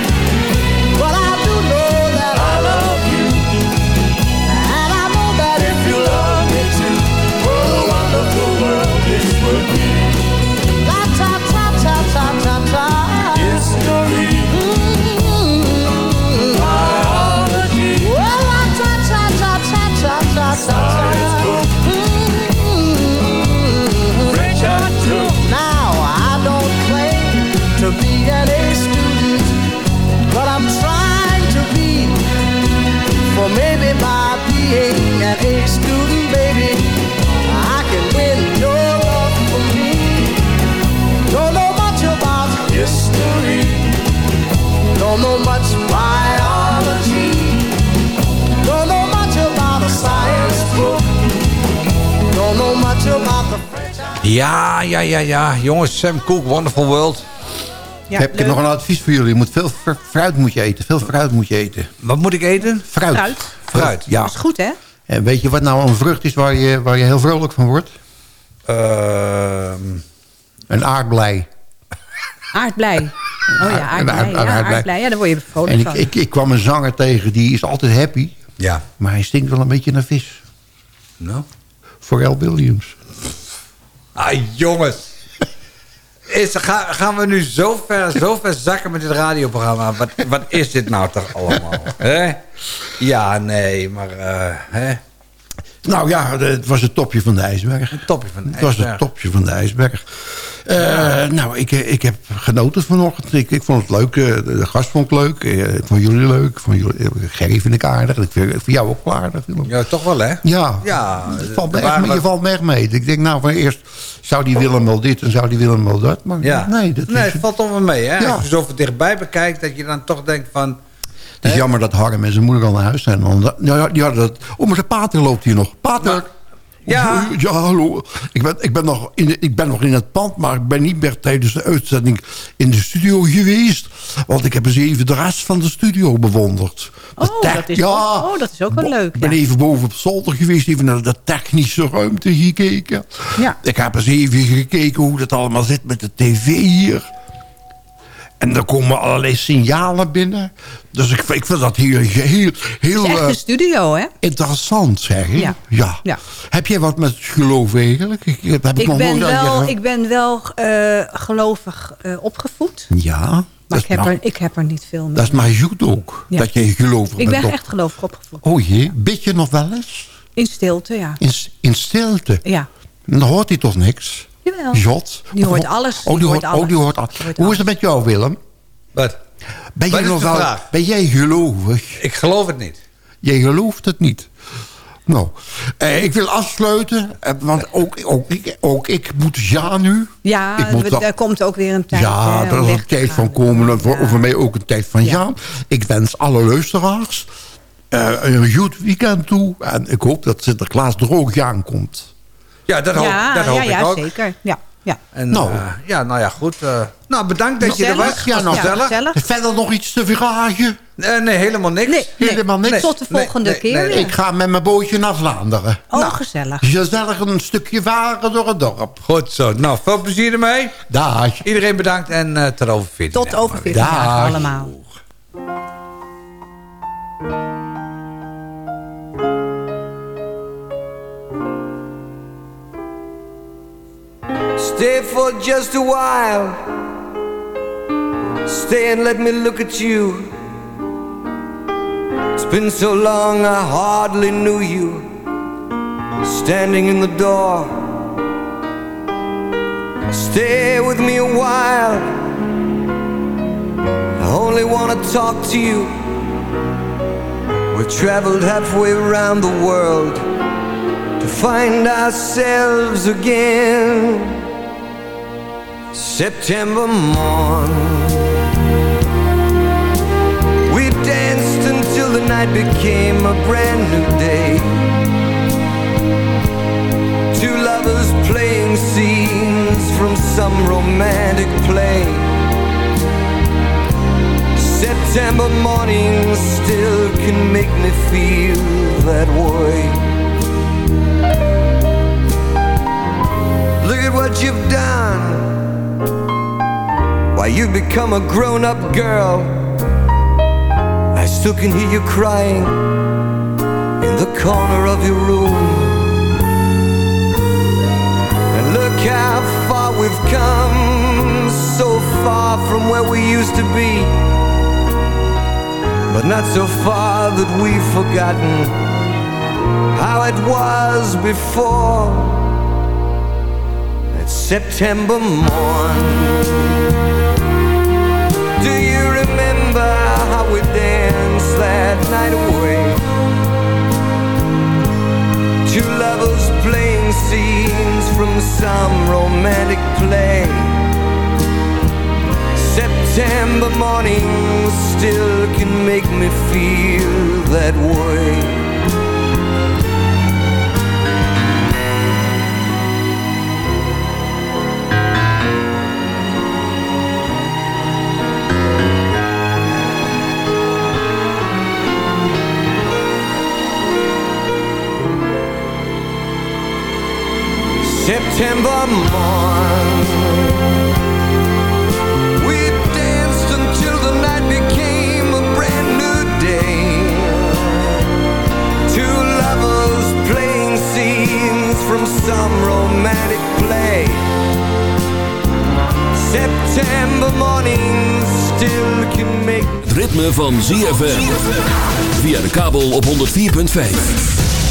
An A student, baby, I can win your love for me. Don't know much about history. Don't know much biology. Don't know much about a science book. Don't know much about the Ja, ja, ja, ja. Jongens, Sam Cooke, Wonderful World. heb ik nog een advies voor jullie. Je moet veel fr- fruit moet je eten. Veel fruit moet je eten. Wat moet ik eten? Fruit. Fruit. Fruit. Ja. Dat is goed, hè? En weet je wat nou een vrucht is waar je, waar je heel vrolijk van wordt? Ehm. een aardblij. Aardblij. Oh ja, aardblij. Aard- Ja, aardblij. Ja, daar word je vrolijk En ik, van. ik, ik kwam een zanger tegen, die is altijd happy. Ja. Maar hij stinkt wel een beetje naar vis. Nou? Pharrell Williams. Ah, jongens. Is, ga, gaan we nu zo ver, zo ver zakken met dit radioprogramma? Wat, wat is dit nou toch allemaal? Ja, nee, maar... eh, hè? Nou ja, het was het topje van de ijsberg. Het topje van de Het was het ijsberg. topje van de ijsberg. Eh, Nou, ik, ik heb genoten vanochtend. Ik, ik vond het leuk. eh, De, gast vond ik leuk. eh, Ik vond jullie leuk. Vond jullie, eh, Gerry vind ik aardig. Ik vind, ik vind jou ook wel aardig. Ja, toch wel, hè? Ja, Ja, het valt me echt, je valt me echt mee. Ik denk nou van eerst zou die Willem wel dit en zou die Willem wel dat. Maar Ja. nee, dat nee, is, het valt toch wel mee, hè? Ja. Als je zo van dichtbij bekijkt, dat je dan toch denkt van... het is jammer dat Harm en zijn moeder al naar huis zijn. Want ja, ja, die hadden dat, oh, maar zijn pater loopt hier nog. Pater! Ja. Ja, hallo. Ik ben, ik, ben nog in de, ik ben nog in het pand, maar ik ben niet meer tijdens de uitzending in de studio geweest. Want ik heb eens even de rest van de studio bewonderd. De Oh, dat is, ja, ook, oh, dat is ook wel leuk. Ik ben ja. even boven op zolder geweest, even naar de technische ruimte gekeken. Ja. Ik heb eens even gekeken hoe dat allemaal zit met de tv hier. En er komen allerlei signalen binnen. Dus ik, ik vind dat hier heel, heel Het is echt eh, een studio, hè? interessant, zeg je. Ja. ja. Ja. Heb jij wat met geloof eigenlijk? Ik, heb ik Ik nog ben nooit wel, je- ik ben wel eh, gelovig eh, opgevoed. Ja, Maar ik heb, mag, er, ik heb er niet veel mee. dat is maar goed ook. Ja. Dat je gelovig ik bent. ben toch? echt gelovig opgevoed. Oh jee, bid je nog wel eens? In stilte, ja. In, in stilte? Ja. Dan hoort hij toch niks? Jawel. Jot? Die hoort alles. Oh, die hoort, alles. Oh, die hoort alles. Die hoort Hoe is het met jou, Willem? Wat? Ben, Wat jij nog wel, ben jij gelovig? Ik geloof het niet. Jij gelooft het niet. Nou, eh, ik wil afsluiten. eh, want ook, ook, ik, ook ik moet ja nu. Ja, Ik moet daar komt ook weer een tijd. Ja, hè, er is een tijd van komen. En voor, voor mij ook een tijd van ja. Ik wens alle luisteraars eh, een goed weekend toe. En ik hoop dat Sinterklaas droog aankomt. Ja, dat hoop, Ja, dat hoop ja, ik ja, ook. zeker. Ja, ja. En, Nou. nou. ja, nou ja, goed. eh, nou, bedankt dat je er was. Ja, nou, gezellig. gezellig. Verder nog iets te vragen? Eh, nee, helemaal niks. Nee, nee. Helemaal niks. Tot de volgende nee, keer. Ik ga met mijn bootje naar Vlaanderen. Oh, gezellig. Gezellig een stukje varen door het dorp. Goed zo. Nou, veel plezier ermee. Dag. Iedereen bedankt en eh tot over 14 Tot over 14 Dag. allemaal. Stay for just a while. Stay and let me look at you. It's been so long I hardly knew you. Standing in the door. Stay with me a while. I only want to talk to you. We've traveled halfway around the world to find ourselves again. September morn. We danced until the night became a brand new day. Two lovers playing scenes from some romantic play. September morning still can make me feel that way. Become a grown up girl. I still can hear you crying in the corner of your room. And look how far we've come, so far from where we used to be. But not so far that we've forgotten how it was before. That September morn. We danced that night away? Two lovers playing scenes from some romantic play. September mornings still can make me feel that way. Playing scenes from some romantic play. September mornings still can make ritme van ZFM. Via de kabel op 104.5.